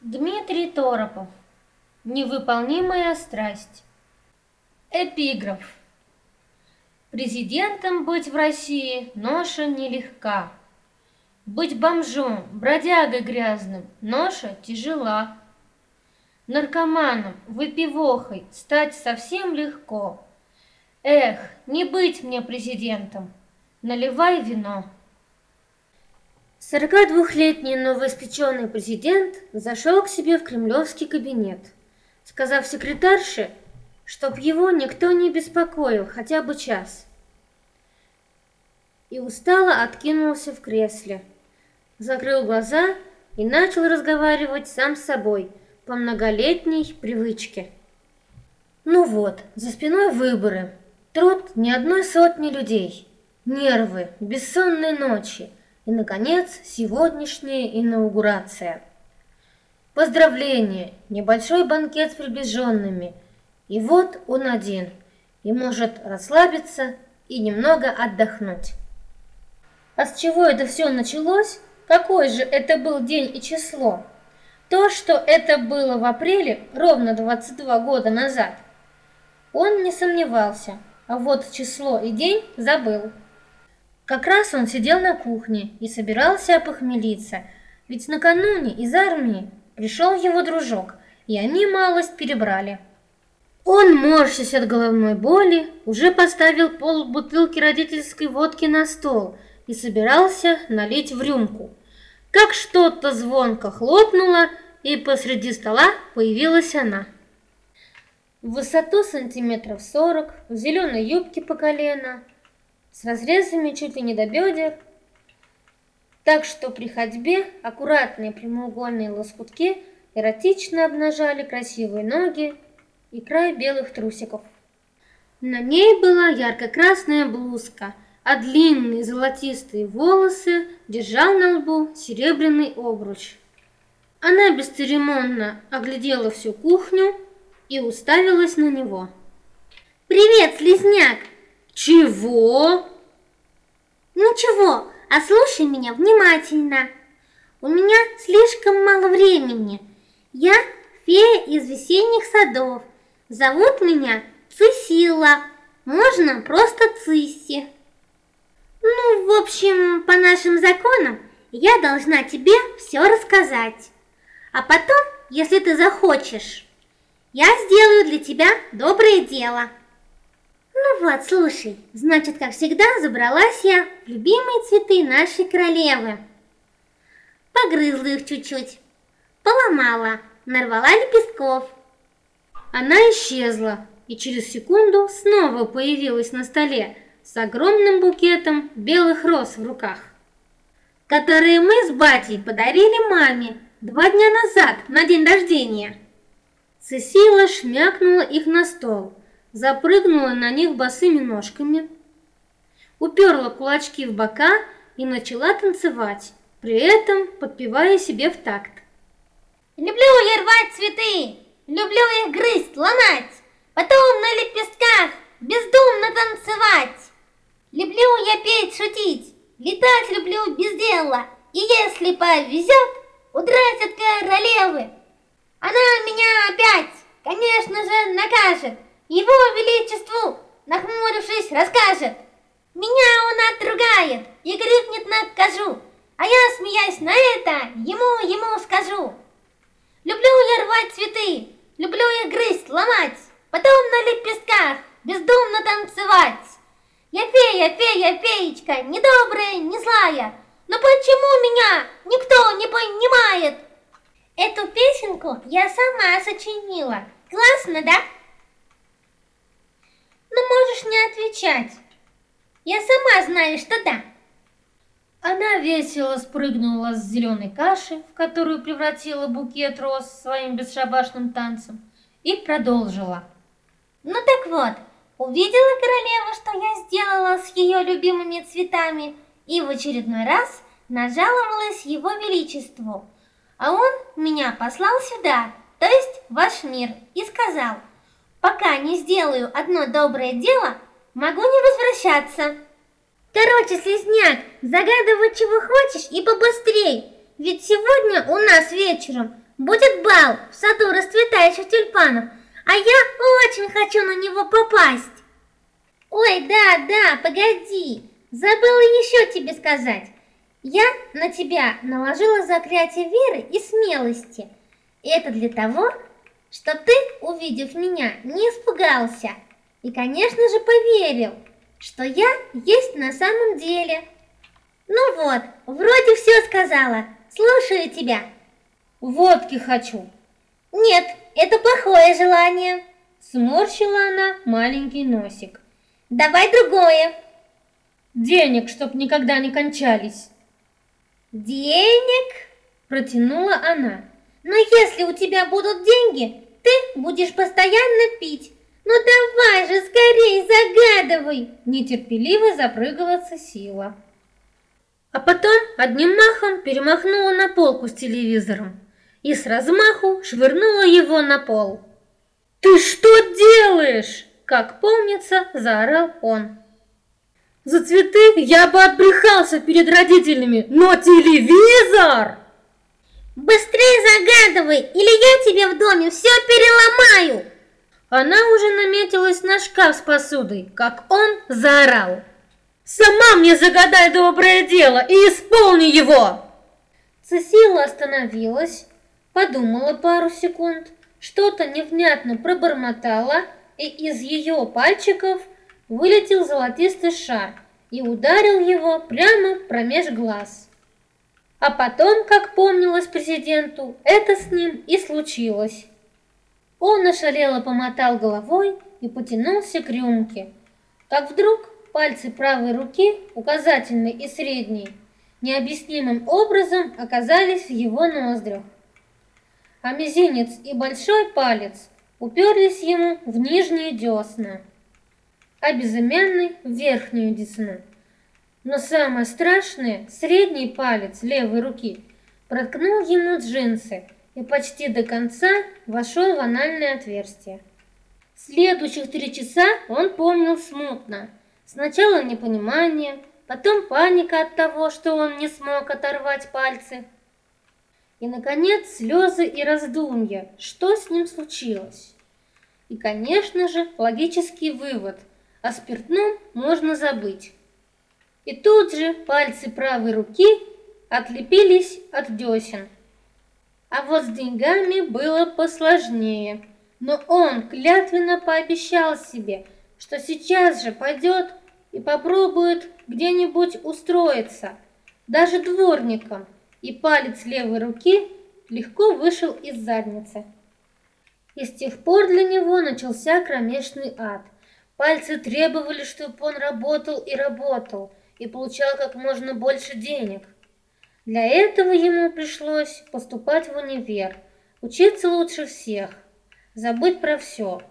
Дмитрий Торопов. Невыполнимая страсть. Эпиграф. Президентом быть в России ноша нелегка. Быть бомжом, бродягой грязным, ноша тяжела. Наркоманом, выпивохой стать совсем легко. Эх, не быть мне президентом, наливай вино. 42-летний новоиспеченный президент зашел к себе в кремлевский кабинет, сказав секретарше, чтоб его никто не беспокоил хотя бы час. И устало откинулся в кресле, закрыл глаза и начал разговаривать сам с собой по многолетней привычке. Ну вот, за спиной выборы, труд ни одной сотни людей, нервы, бессонные ночи – и, наконец, сегодняшняя инаугурация. Поздравления, небольшой банкет с приближенными. И вот он один, и может расслабиться и немного отдохнуть. А с чего это все началось? Какой же это был день и число? То, что это было в апреле, ровно 22 года назад. Он не сомневался, а вот число и день забыл. Как раз он сидел на кухне и собирался опохмелиться, ведь накануне из армии пришел его дружок, и они малость перебрали. Он, морщась от головной боли, уже поставил пол бутылки родительской водки на стол и собирался налить в рюмку. Как что-то звонко хлопнуло, и посреди стола появилась она. В высоту сантиметров сорок, в зеленой юбке по колено – с разрезами чуть ли не до бедер, так что при ходьбе аккуратные прямоугольные лоскутки эротично обнажали красивые ноги и край белых трусиков. На ней была ярко-красная блузка, а длинные золотистые волосы держал на лбу серебряный обруч. Она бесцеремонно оглядела всю кухню и уставилась на него. «Привет, слизняк!» «Чего?» «Ничего, а слушай меня внимательно. У меня слишком мало времени. Я фея из весенних садов. Зовут меня Цисила. Можно просто Цисси. Ну, в общем, по нашим законам я должна тебе все рассказать. А потом, если ты захочешь, я сделаю для тебя доброе дело». Вот, слушай, значит, как всегда, забралась я в любимые цветы нашей королевы. Погрызла их чуть-чуть, поломала, нарвала лепестков. Она исчезла и через секунду снова появилась на столе с огромным букетом белых роз в руках, которые мы с батей подарили маме два дня назад на день рождения. Цесила шмякнула их на стол – запрыгнула на них босыми ножками, уперла кулачки в бока и начала танцевать, при этом подпевая себе в такт. «Люблю я рвать цветы, люблю их грызть, ломать, потом на лепестках бездумно танцевать. Люблю я петь, шутить, летать люблю без дела, и если повезет, удрать от королевы. Она меня опять, конечно же, накажет, его Величеству, нахмурившись, расскажет. Меня он отругает и крикнет накажу, а я, смеясь на это, ему, ему скажу. Люблю я рвать цветы, люблю я грызть, ломать, потом на лепестках бездумно танцевать. Я фея, фея, феечка, не добрая, не злая, но почему меня никто не понимает? Эту песенку я сама сочинила. Классно, да? Но можешь не отвечать. Я сама знаю, что да. Она весело спрыгнула с зеленой каши, в которую превратила букет роз своим бесшабашным танцем, и продолжила. Ну так вот, увидела королева, что я сделала с ее любимыми цветами, и в очередной раз нажаловалась его величеству. А он меня послал сюда, то есть в ваш мир, и сказал – Пока не сделаю одно доброе дело, могу не возвращаться. Короче, слезняк, загадывай чего хочешь и побыстрей. Ведь сегодня у нас вечером будет бал в саду расцветающих тюльпанов, а я очень хочу на него попасть. Ой, да, да, погоди, забыла еще тебе сказать. Я на тебя наложила заклятие веры и смелости. Это для того, чтобы ты, увидев меня, не испугался и, конечно же, поверил, что я есть на самом деле. Ну вот, вроде все сказала. Слушаю тебя. Водки хочу. Нет, это плохое желание. Сморщила она маленький носик. Давай другое. Денег, чтоб никогда не кончались. Денег? Протянула она. Но если у тебя будут деньги, ты будешь постоянно пить. Ну давай же, скорей загадывай! Нетерпеливо запрыгала Сила. А потом одним махом перемахнула на полку с телевизором и с размаху швырнула его на пол. «Ты что делаешь?» Как помнится, заорал он. «За цветы я бы отбрехался перед родителями, но телевизор!» «Быстрее загадывай, или я тебе в доме все переломаю!» Она уже наметилась на шкаф с посудой, как он заорал. «Сама мне загадай доброе дело и исполни его!» Цесила остановилась, подумала пару секунд, что-то невнятно пробормотала, и из ее пальчиков вылетел золотистый шар и ударил его прямо промеж глаз. А потом, как помнилось президенту, это с ним и случилось. Он ошалело помотал головой и потянулся к рюмке. Как вдруг пальцы правой руки, указательной и средней, необъяснимым образом оказались в его ноздрях. А мизинец и большой палец уперлись ему в нижние десна, а безымянный в верхнюю десну. Но самое страшное, средний палец левой руки проткнул ему джинсы – и почти до конца вошел в анальное отверстие. Следующих три часа он помнил смутно. Сначала непонимание, потом паника от того, что он не смог оторвать пальцы. И, наконец, слезы и раздумья, что с ним случилось. И, конечно же, логический вывод – о спиртном можно забыть. И тут же пальцы правой руки отлепились от десен – а вот с деньгами было посложнее. Но он клятвенно пообещал себе, что сейчас же пойдет и попробует где-нибудь устроиться, даже дворником, и палец левой руки легко вышел из задницы. И с тех пор для него начался кромешный ад. Пальцы требовали, чтобы он работал и работал, и получал как можно больше денег – для этого ему пришлось поступать в универ, учиться лучше всех, забыть про все.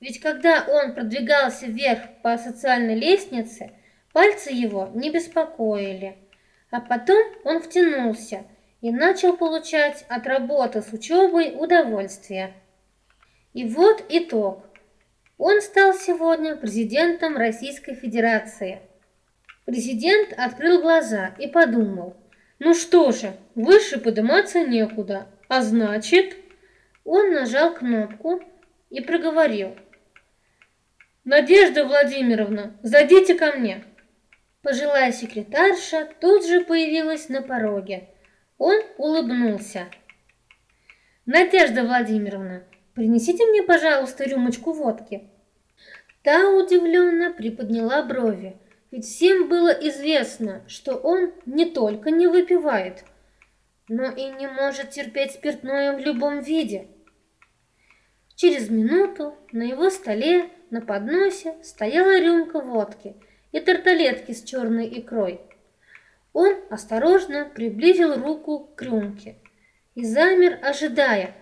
Ведь когда он продвигался вверх по социальной лестнице, пальцы его не беспокоили. А потом он втянулся и начал получать от работы с учебой удовольствие. И вот итог. Он стал сегодня президентом Российской Федерации. Президент открыл глаза и подумал – ну что же, выше подниматься некуда, а значит... Он нажал кнопку и проговорил. «Надежда Владимировна, зайдите ко мне!» Пожилая секретарша тут же появилась на пороге. Он улыбнулся. «Надежда Владимировна, принесите мне, пожалуйста, рюмочку водки». Та удивленно приподняла брови. Ведь всем было известно, что он не только не выпивает, но и не может терпеть спиртное в любом виде. Через минуту на его столе на подносе стояла рюмка водки и тарталетки с черной икрой. Он осторожно приблизил руку к рюмке и замер, ожидая,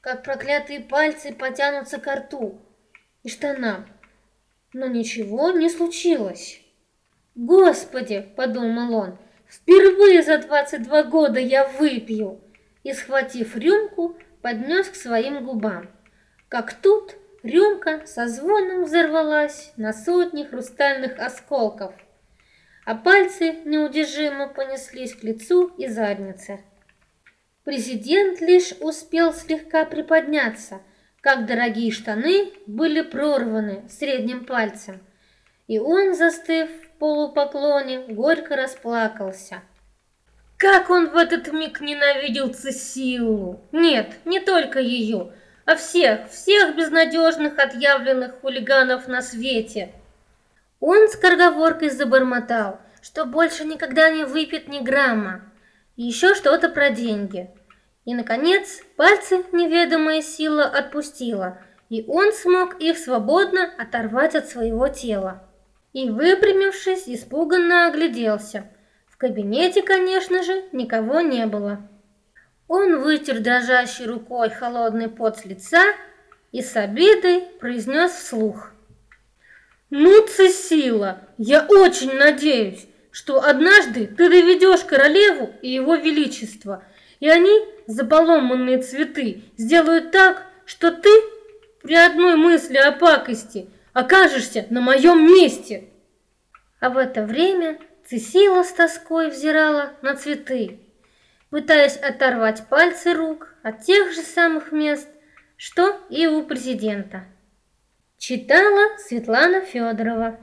как проклятые пальцы потянутся к рту и штанам. Но ничего не случилось. «Господи!» – подумал он. «Впервые за 22 года я выпью!» И, схватив рюмку, поднес к своим губам. Как тут рюмка со звоном взорвалась на сотни хрустальных осколков, а пальцы неудержимо понеслись к лицу и заднице. Президент лишь успел слегка приподняться, как дорогие штаны были прорваны средним пальцем, и он, застыв полупоклоне, горько расплакался. Как он в этот миг ненавидел Цесилу! Нет, не только ее, а всех, всех безнадежных отъявленных хулиганов на свете. Он с корговоркой забормотал, что больше никогда не выпьет ни грамма, и еще что-то про деньги. И, наконец, пальцы неведомая сила отпустила, и он смог их свободно оторвать от своего тела. И, выпрямившись, испуганно огляделся. В кабинете, конечно же, никого не было. Он вытер дрожащей рукой холодный пот с лица и с обидой произнес вслух. «Ну, Цесила, я очень надеюсь, что однажды ты доведешь королеву и его величество, и они, за поломанные цветы, сделают так, что ты при одной мысли о пакости окажешься на моем месте. А в это время Цесила с тоской взирала на цветы, пытаясь оторвать пальцы рук от тех же самых мест, что и у президента. Читала Светлана Федорова.